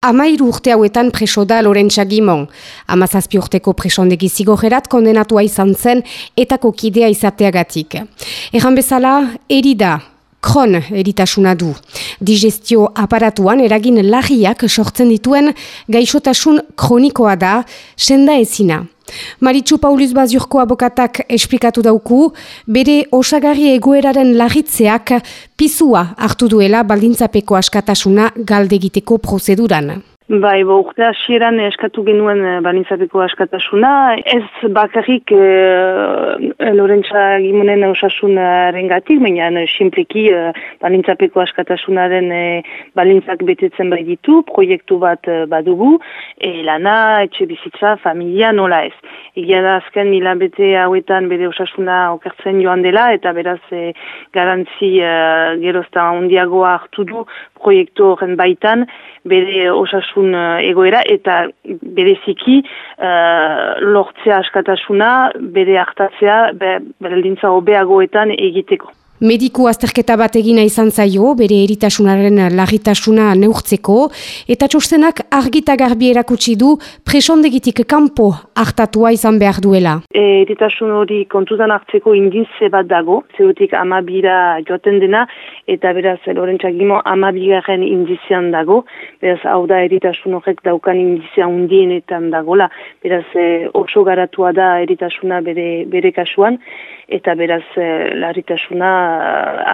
Amairu urte hauetan preso da Lorentza Gimon. Amazazpi urteko presondegi zigogerat kondenatua izan zen etako kidea izateagatik. Egan bezala, erida, kron eritasuna du. Digestio aparatuan eragin lagiak sortzen dituen gaixotasun kronikoa da, senda ezina. Maritxu Paulus Baziurko abokatak esplikatu dauku, bere osagarri egoeraren lagitzeak pizua hartu duela baldintzapeko askatasuna galdegiteko prozeduran. Bai, bo, urte hasieran eskatu genuen e, balintzapeko askatasuna. Ez bakarrik e, Lorentza Gimonen osasunaren baina simpliki e, balintzapeko askatasunaren e, balintzak betetzen bai ditu, proiektu bat e, badugu, e, lana, etxe bizitza, familia, nola ez. Egia da azken mila bete hauetan bere osasuna okertzen joan dela, eta beraz e, garantzi e, gerozta ondiagoa hartu du proiektu horren baitan, bere osasun uh, egoera eta bereziki uh, lortzea askatasuna bere hartatzea bere lintza hobeagoetan egiteko. Mediku azterketa bat egina izan zaio, bere eritasunaren lagitasuna neurtzeko, eta txostenak argita garbi erakutsi du presondegitik kanpo hartatua izan behar duela. E, eritasun hori kontutan hartzeko indizze bat dago, zerutik amabira joaten dena, eta beraz, lorentxak gimo, amabigaren indizean dago, beraz, hau da eritasun horrek daukan indizea undienetan dagola, beraz, e, oso garatua da eritasuna bere, bere kasuan, eta beraz, e, laritasuna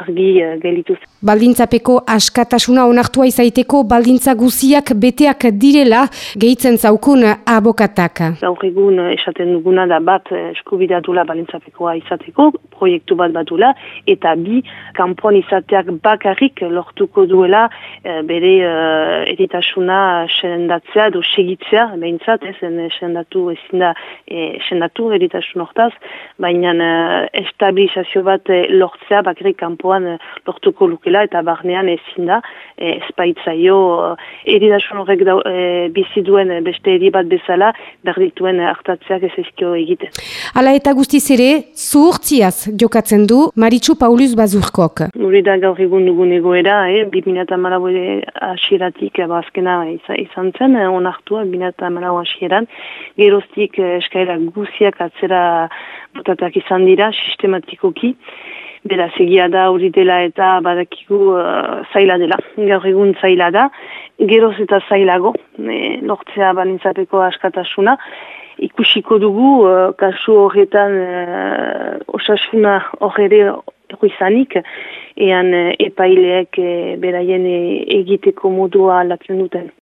argi uh, gelituz. Baldintzapeko askatasuna onartua izaiteko baldintza guziak beteak direla gehitzen zaukun abokatak. Gaur egun eh, esaten duguna da bat eh, eskubidatula baldintzapekoa izateko, proiektu bat batula, eta bi kanpon izateak bakarrik lortuko duela bere uh, eritasuna sendatzea edo segitzea, behintzat, ez, sendatu ezin da, e, sendatu eritasun hortaz, baina uh, estabilizazio bat lortzea bakarrik kanpoan eh, lortuko lukela eta barnean ezin da eh, espaitzaio eh, eridasun horrek da, bizi duen beste eri bat bezala berdituen hartatzeak ez ezkio egiten. Hala eta guztiz ere, zuhurtziaz jokatzen du Maritxu Paulus Bazurkok. Nuri da gaur egun dugun egoera, eh, 2008 ere asieratik bazkena izan zen, onartua 2008 asieran, geroztik eskaera guziak atzera botatak izan dira sistematikoki, Beraz, egia da hori dela eta badakigu uh, zaila dela. Gaur egun zaila da, geroz eta zailago, e, lortzea balintzapeko askatasuna. Ikusiko dugu, uh, kasu horretan uh, osasuna horre izanik, ean uh, epaileek uh, beraien egiteko modua alatzen duten.